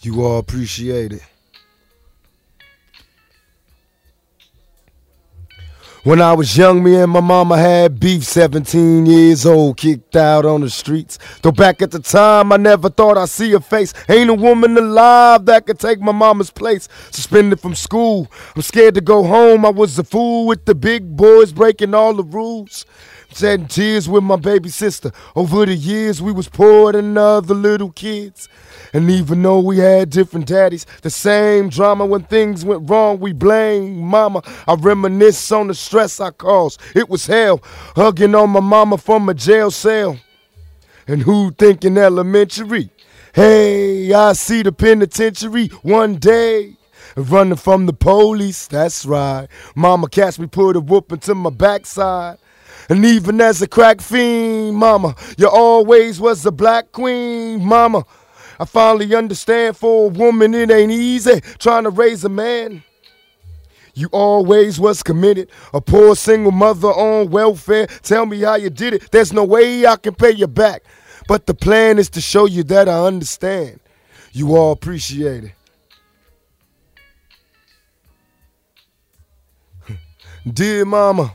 You all appreciate it. When I was young, me and my mama had beef, 17 years old, kicked out on the streets. Though back at the time, I never thought I'd see her face. Ain't a woman alive that could take my mama's place. Suspended from school, I'm scared to go home. I was a fool with the big boys breaking all the rules. Shedding tears with my baby sister. Over the years, we was poor than other little kids. And even though we had different daddies, the same drama when things went wrong, we blame mama. I reminisce on the stress I caused. It was hell, hugging on my mama from a jail cell. And who thinking elementary? Hey, I see the penitentiary one day. Running from the police, that's right. Mama catch me, put a whoop into my backside. And even as a crack fiend, mama, you always was a black queen, mama. I finally understand for a woman it ain't easy trying to raise a man. You always was committed, a poor single mother on welfare. Tell me how you did it. There's no way I can pay you back. But the plan is to show you that I understand. You all appreciate it. Dear mama,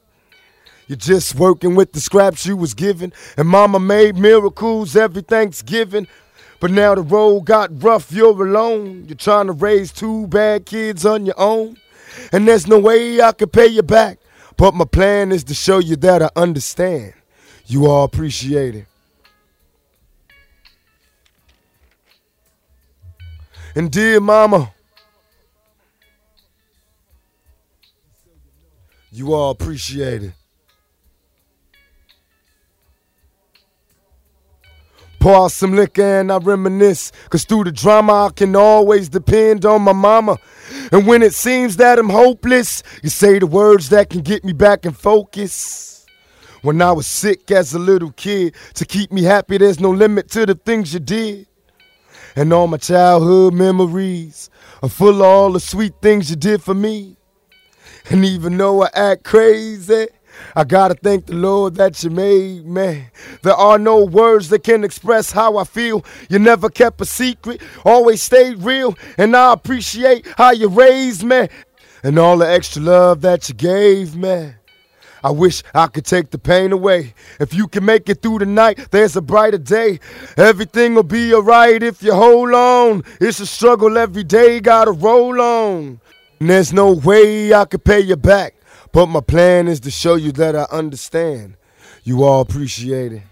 You're just working with the scraps you was given. And mama made miracles every Thanksgiving. But now the road got rough, you're alone. You're trying to raise two bad kids on your own. And there's no way I can pay you back. But my plan is to show you that I understand. You all appreciate it. And dear mama, you all appreciate Pour out some liquor and I reminisce. Cause through the drama, I can always depend on my mama. And when it seems that I'm hopeless, you say the words that can get me back in focus. When I was sick as a little kid, to keep me happy, there's no limit to the things you did. And all my childhood memories are full of all the sweet things you did for me. And even though I act crazy, I gotta thank the Lord that you made me. There are no words that can express how I feel. You never kept a secret, always stayed real, and I appreciate how you raised me and all the extra love that you gave me. I wish I could take the pain away. If you can make it through the night, there's a brighter day. Everything will be alright if you hold on. It's a struggle every day, gotta roll on. And there's no way I could pay you back. But my plan is to show you that I understand. You all appreciate it.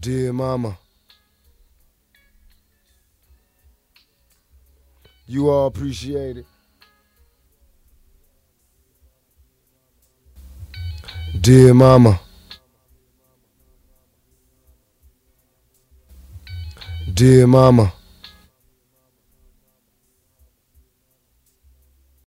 Dear mama, you all appreciate it. Dear mama, dear mama.